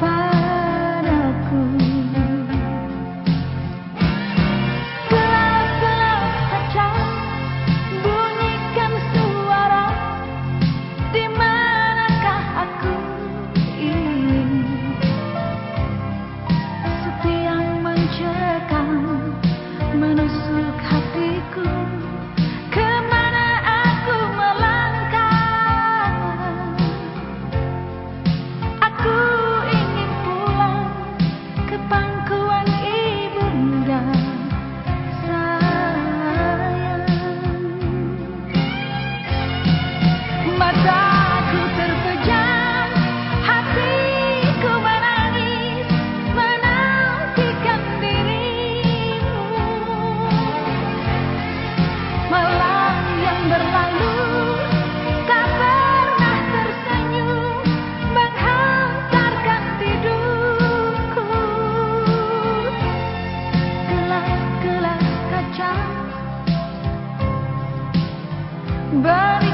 goodbye. But